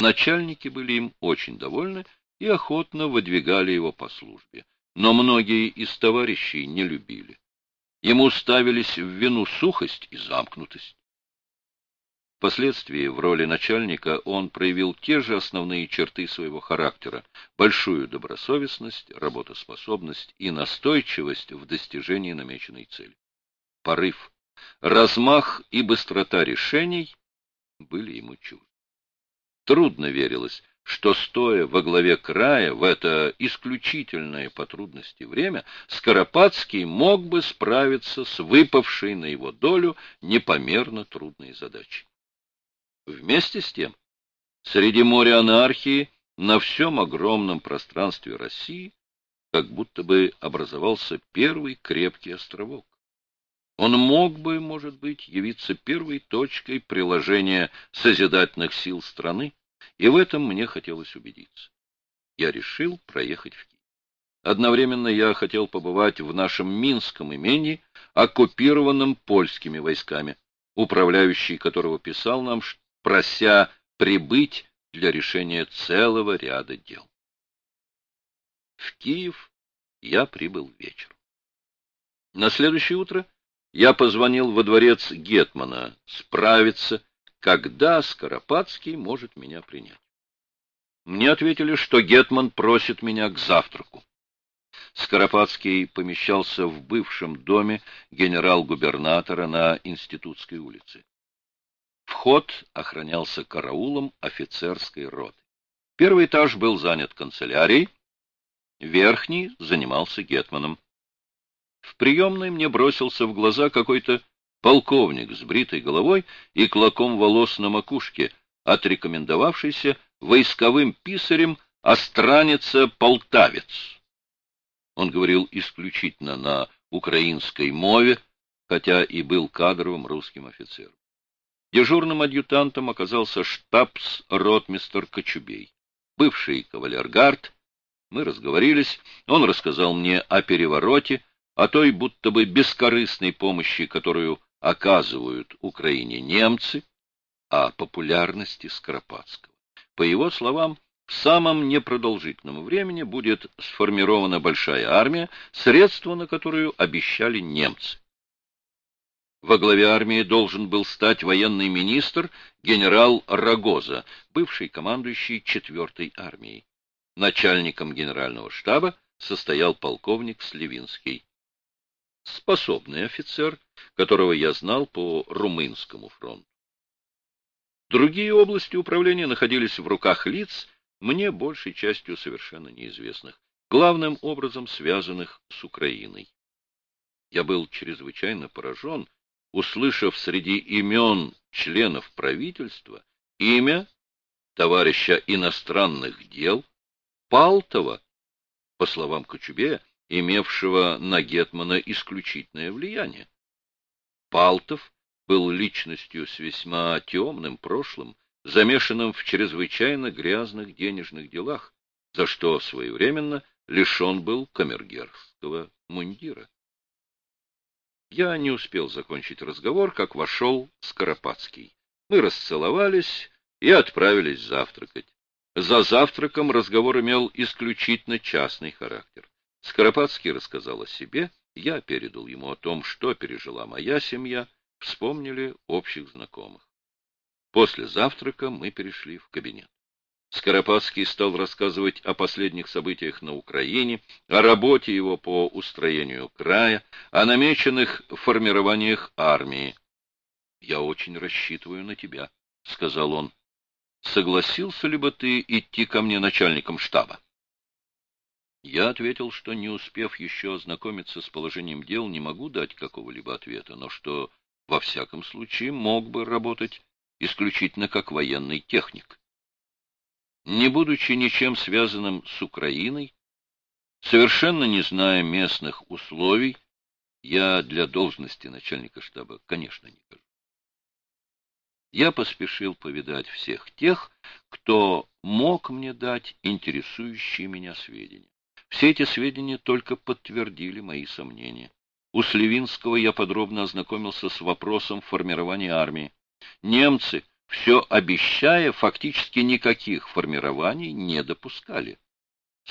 Начальники были им очень довольны и охотно выдвигали его по службе. Но многие из товарищей не любили. Ему ставились в вину сухость и замкнутость. Впоследствии в роли начальника он проявил те же основные черты своего характера – большую добросовестность, работоспособность и настойчивость в достижении намеченной цели. Порыв, размах и быстрота решений были ему чужды. Трудно верилось, что, стоя во главе края в это исключительное по трудности время, Скоропадский мог бы справиться с выпавшей на его долю непомерно трудной задачей. Вместе с тем, среди моря анархии на всем огромном пространстве России как будто бы образовался первый крепкий островок. Он мог бы, может быть, явиться первой точкой приложения созидательных сил страны, и в этом мне хотелось убедиться. Я решил проехать в Киев. Одновременно я хотел побывать в нашем Минском имении, оккупированном польскими войсками, управляющий которого писал нам, прося прибыть для решения целого ряда дел. В Киев я прибыл вечером. На следующее утро я позвонил во дворец Гетмана справиться, когда Скоропадский может меня принять. Мне ответили, что Гетман просит меня к завтраку. Скоропадский помещался в бывшем доме генерал-губернатора на Институтской улице. Вход охранялся караулом офицерской роты. Первый этаж был занят канцелярией, верхний занимался Гетманом. В приемной мне бросился в глаза какой-то полковник с бритой головой и клоком волос на макушке, отрекомендовавшийся войсковым писарем остранец-полтавец. Он говорил исключительно на украинской мове, хотя и был кадровым русским офицером. Дежурным адъютантом оказался штабс-ротмистер Кочубей, бывший кавалергард. Мы разговорились, он рассказал мне о перевороте, о той будто бы бескорыстной помощи, которую оказывают Украине немцы, о популярности Скоропадского. По его словам, в самом непродолжительном времени будет сформирована большая армия, средства на которую обещали немцы. Во главе армии должен был стать военный министр генерал Рогоза, бывший командующий 4-й армией. Начальником генерального штаба состоял полковник Сливинский способный офицер, которого я знал по Румынскому фронту. Другие области управления находились в руках лиц, мне большей частью совершенно неизвестных, главным образом связанных с Украиной. Я был чрезвычайно поражен, услышав среди имен членов правительства имя товарища иностранных дел Палтова, по словам Кочубея, имевшего на Гетмана исключительное влияние. Палтов был личностью с весьма темным прошлым, замешанным в чрезвычайно грязных денежных делах, за что своевременно лишен был камергерского мундира. Я не успел закончить разговор, как вошел Скоропадский. Мы расцеловались и отправились завтракать. За завтраком разговор имел исключительно частный характер. Скоропадский рассказал о себе, я передал ему о том, что пережила моя семья, вспомнили общих знакомых. После завтрака мы перешли в кабинет. Скоропадский стал рассказывать о последних событиях на Украине, о работе его по устроению края, о намеченных формированиях армии. — Я очень рассчитываю на тебя, — сказал он. — Согласился ли бы ты идти ко мне начальником штаба? Я ответил, что, не успев еще ознакомиться с положением дел, не могу дать какого-либо ответа, но что, во всяком случае, мог бы работать исключительно как военный техник. Не будучи ничем связанным с Украиной, совершенно не зная местных условий, я для должности начальника штаба, конечно, не гожу. Я поспешил повидать всех тех, кто мог мне дать интересующие меня сведения. Все эти сведения только подтвердили мои сомнения. У Сливинского я подробно ознакомился с вопросом формирования армии. Немцы все обещая, фактически никаких формирований не допускали.